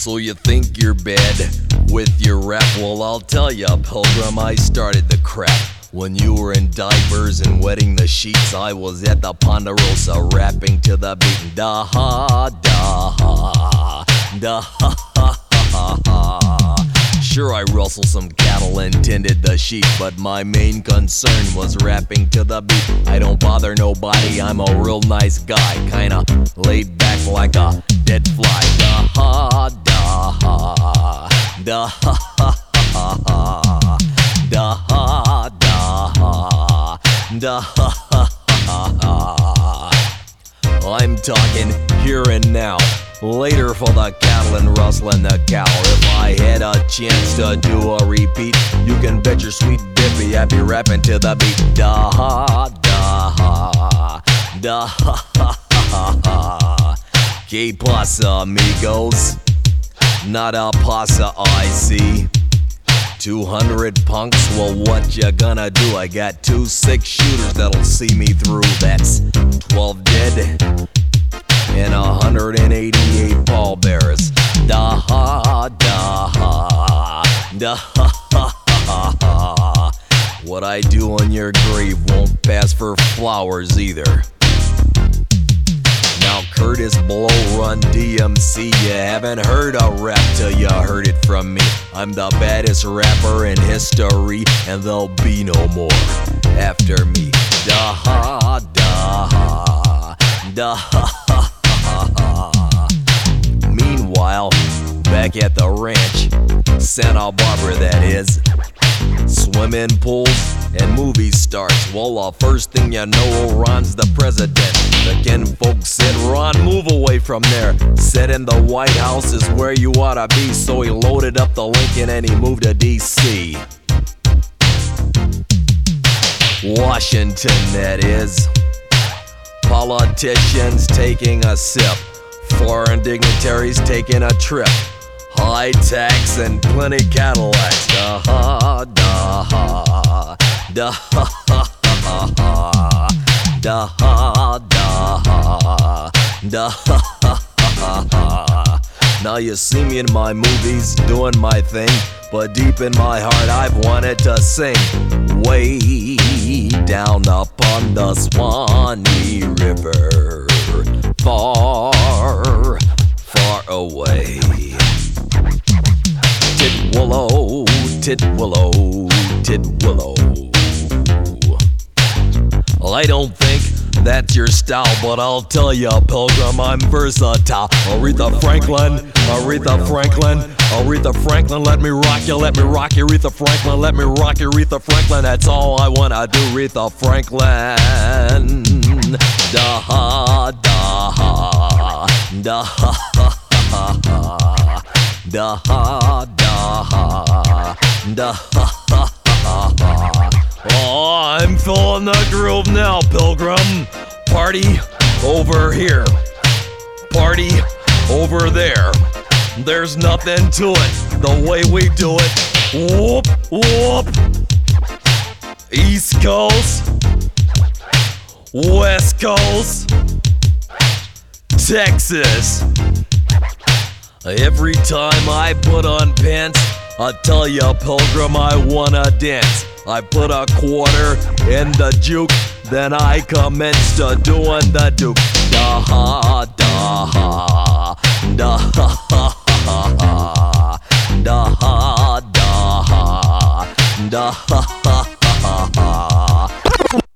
So you think you're bad with your rap? Well, I'll tell ya, Pilgrim, I started the crap. When you were in diapers and wetting the sheets, I was at the Ponderosa rapping to the beat. Da ha, da ha, da ha ha ha ha. Sure, I rustled some cattle and tended the sheep, but my main concern was rapping to the beat. I don't bother nobody, I'm a real nice guy, kinda laid back like a dead fly. Da ha, da ha ha ha ha, da ha, da ha, da ha ha ha ha. I'm talking here and now. Later for the cattle and rustling the cow. If I had a chance to do a repeat, you can bet your sweet dippy I'd be rapping to the beat. Da ha, da ha, da ha ha ha ha. Que pasa, amigos? Not a pasa, I see. 200 punks, well, what you gonna do? I got two six shooters that'll see me through. That's 12 dead and 188 pallbearers. Da ha, da ha, da ha ha ha ha. What I do on your grave won't pass for flowers either. Kurtis Blow Run DMC, you haven't heard a rap till you heard it from me. I'm the baddest rapper in history, and there'll be no more after me. Da ha da ha da ha ha ha ha. Meanwhile, back at the ranch, Santa Barbara that is. Swimming pools and movie stars. Well, the first thing you know, Ron's the president. The Ken folks said, Ron, move away from there. Said in the White House is where you oughta be. So he loaded up the Lincoln and he moved to D.C. Washington, that is. Politicians taking a sip. Foreign dignitaries taking a trip. High tax and plenty Cadillacs. Da ha, da ha, da ha ha ha ha, da ha, da ha, da ha ha ha ha. Now you see me in my movies doing my thing, but deep in my heart I've wanted to sing. Way down upon the Swanee River, far, far away. Tit willow, tit willow, tit willow. Well, I don't think that's your style, but I'll tell ya, Pilgrim, I'm versatile. Aretha Franklin, Aretha Franklin, Aretha Franklin, let me rock you, let me rock you, Aretha Franklin, let me rock you, Aretha Franklin. That's all I wanna do, Aretha Franklin. Da ha, da ha, da ha ha ha ha. Da ha, da ha, da ha ha. Feeling the groove now, Pilgrim. Party over here. Party over there. There's nothing to it. The way we do it. Whoop, whoop. East Coast. West Coast. Texas. Every time I put on pants, I tell ya, pilgrim, I wanna dance. I put a quarter in the juke, then I commenced to doing the duke. Da ha, da ha, da ha ha ha da ha, da ha, da ha